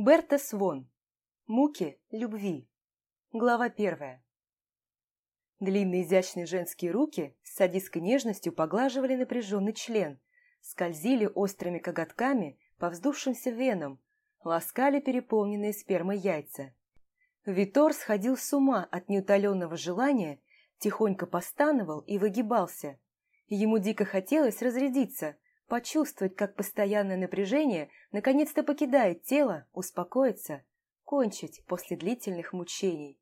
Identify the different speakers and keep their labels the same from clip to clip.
Speaker 1: Берта Свон. Муки любви. Глава первая. Длинные изящные женские руки с садистской нежностью поглаживали напряженный член, скользили острыми коготками по вздувшимся венам, ласкали переполненные спермой яйца. Витор сходил с ума от неутоленного желания, тихонько постановал и выгибался. Ему дико хотелось разрядиться – почувствовать, как постоянное напряжение наконец-то покидает тело, успокоиться, кончить после длительных мучений.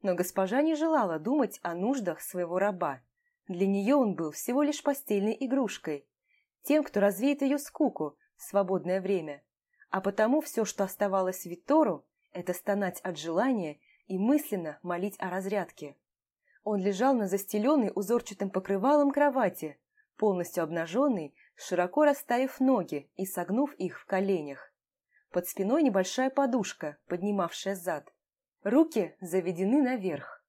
Speaker 1: Но госпожа не желала думать о нуждах своего раба. Для нее он был всего лишь постельной игрушкой, тем, кто развеет ее скуку в свободное время. А потому все, что оставалось Витору, это стонать от желания и мысленно молить о разрядке. Он лежал на застеленной узорчатым покрывалом кровати, полностью обнаженный, широко расставив ноги и согнув их в коленях. Под спиной небольшая подушка, поднимавшая зад. Руки заведены наверх.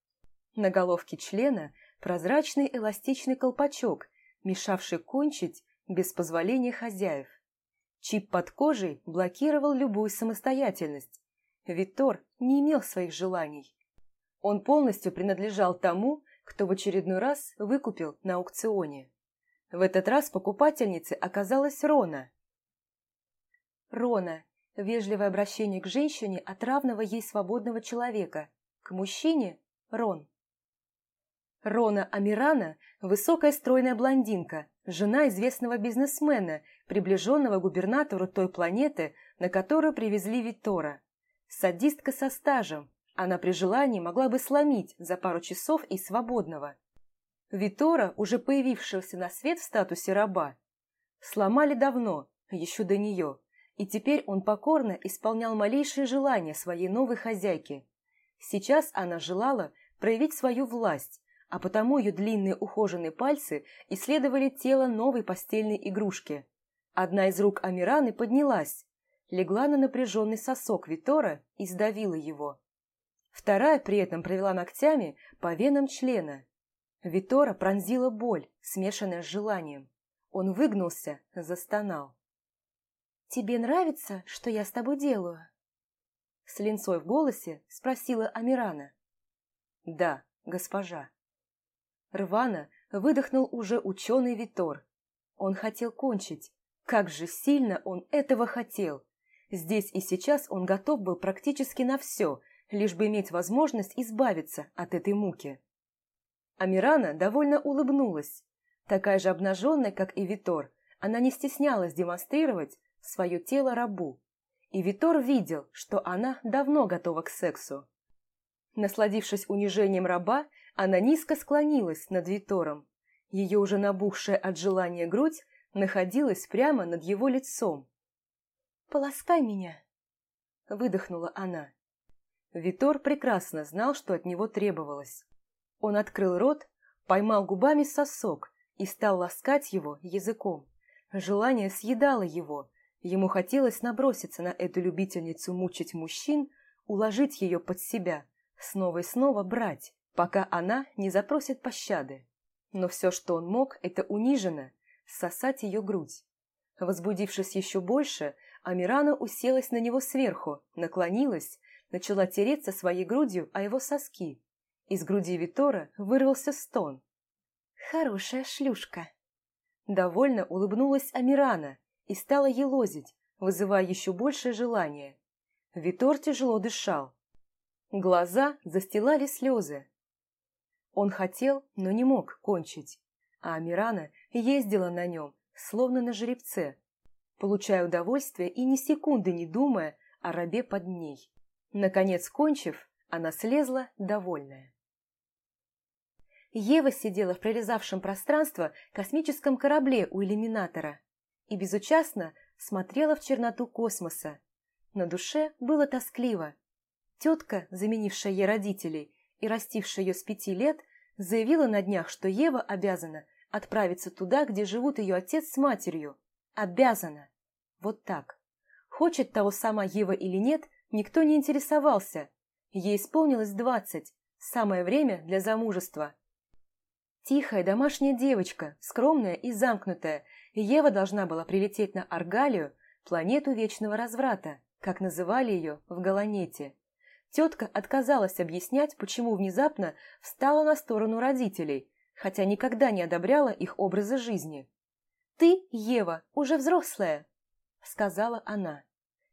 Speaker 1: На головке члена прозрачный эластичный колпачок, мешавший кончить без позволения хозяев. Чип под кожей блокировал любую самостоятельность. Витор не имел своих желаний. Он полностью принадлежал тому, кто в очередной раз выкупил на аукционе. В этот раз покупательницей оказалась Рона. Рона – вежливое обращение к женщине от равного ей свободного человека, к мужчине – Рон. Рона Амирана – высокая стройная блондинка, жена известного бизнесмена, приближенного губернатору той планеты, на которую привезли Виттора. Садистка со стажем, она при желании могла бы сломить за пару часов и свободного – Витора, уже появившегося на свет в статусе раба, сломали давно, еще до нее, и теперь он покорно исполнял малейшие желания своей новой хозяйки. Сейчас она желала проявить свою власть, а потому ее длинные ухоженные пальцы исследовали тело новой постельной игрушки. Одна из рук Амираны поднялась, легла на напряженный сосок Витора и сдавила его. Вторая при этом провела ногтями по венам члена – Витора пронзила боль, смешанная с желанием. Он выгнулся, застонал. «Тебе нравится, что я с тобой делаю?» С линцой в голосе спросила Амирана. «Да, госпожа». Рвано выдохнул уже ученый Витор. Он хотел кончить. Как же сильно он этого хотел! Здесь и сейчас он готов был практически на все, лишь бы иметь возможность избавиться от этой муки. Амирана довольно улыбнулась. Такая же обнаженная, как и Витор, она не стеснялась демонстрировать свое тело рабу. И Витор видел, что она давно готова к сексу. Насладившись унижением раба, она низко склонилась над Витором. Ее уже набухшая от желания грудь находилась прямо над его лицом. «Поласкай меня!» – выдохнула она. Витор прекрасно знал, что от него требовалось. Он открыл рот, поймал губами сосок и стал ласкать его языком. Желание съедало его. Ему хотелось наброситься на эту любительницу мучить мужчин, уложить ее под себя, снова и снова брать, пока она не запросит пощады. Но все, что он мог, это униженно сосать ее грудь. Возбудившись еще больше, Амирана уселась на него сверху, наклонилась, начала тереться своей грудью о его соски. Из груди Витора вырвался стон. «Хорошая шлюшка!» Довольно улыбнулась Амирана и стала елозить, вызывая еще большее желание. Витор тяжело дышал. Глаза застилали слезы. Он хотел, но не мог кончить, а Амирана ездила на нем, словно на жеребце, получая удовольствие и ни секунды не думая о рабе под ней. Наконец, кончив, она слезла довольная. Ева сидела в прорезавшем пространство космическом корабле у иллюминатора и безучастно смотрела в черноту космоса. На душе было тоскливо. Тетка, заменившая ей родителей и растившая ее с пяти лет, заявила на днях, что Ева обязана отправиться туда, где живут ее отец с матерью. Обязана. Вот так. Хочет того сама Ева или нет, никто не интересовался. Ей исполнилось двадцать. Самое время для замужества. Тихая домашняя девочка, скромная и замкнутая, Ева должна была прилететь на Аргалию, планету вечного разврата, как называли ее в Галанете. Тетка отказалась объяснять, почему внезапно встала на сторону родителей, хотя никогда не одобряла их образа жизни. «Ты, Ева, уже взрослая», — сказала она.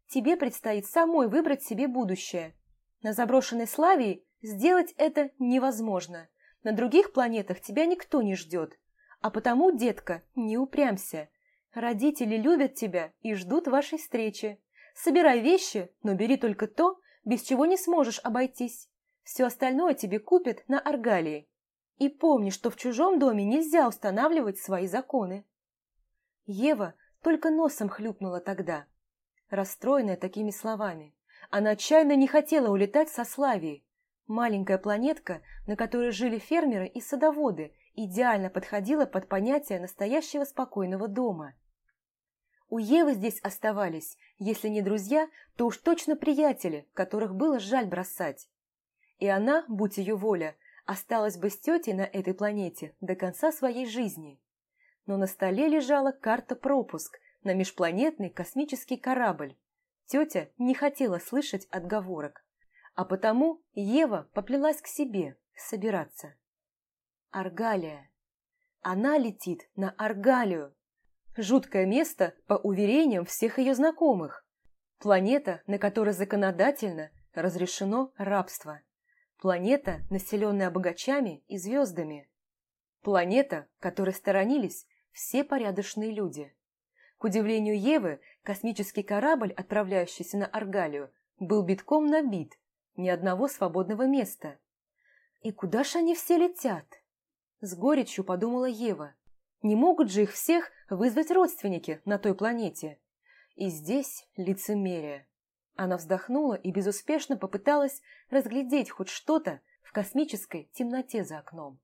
Speaker 1: «Тебе предстоит самой выбрать себе будущее. На заброшенной Славии сделать это невозможно. На других планетах тебя никто не ждет. А потому, детка, не упрямься. Родители любят тебя и ждут вашей встречи. Собирай вещи, но бери только то, без чего не сможешь обойтись. Все остальное тебе купят на Аргалии. И помни, что в чужом доме нельзя устанавливать свои законы. Ева только носом хлюпнула тогда, расстроенная такими словами. Она отчаянно не хотела улетать со Славии. Маленькая планетка, на которой жили фермеры и садоводы, идеально подходила под понятие настоящего спокойного дома – у Евы здесь оставались, если не друзья, то уж точно приятели, которых было жаль бросать. И она, будь ее воля, осталась бы с тетей на этой планете до конца своей жизни. Но на столе лежала карта-пропуск на межпланетный космический корабль. Тетя не хотела слышать отговорок, а потому Ева поплелась к себе собираться. Аргалия. Она летит на Аргалию. Жуткое место, по уверениям всех ее знакомых. Планета, на которой законодательно разрешено рабство. Планета, населенная богачами и звездами. Планета, которой сторонились все порядочные люди. К удивлению Евы, космический корабль, отправляющийся на Аргалию, был битком набит, ни одного свободного места. «И куда ж они все летят?» С горечью подумала Ева. Не могут же их всех вызвать родственники на той планете. И здесь лицемерие. Она вздохнула и безуспешно попыталась разглядеть хоть что-то в космической темноте за окном.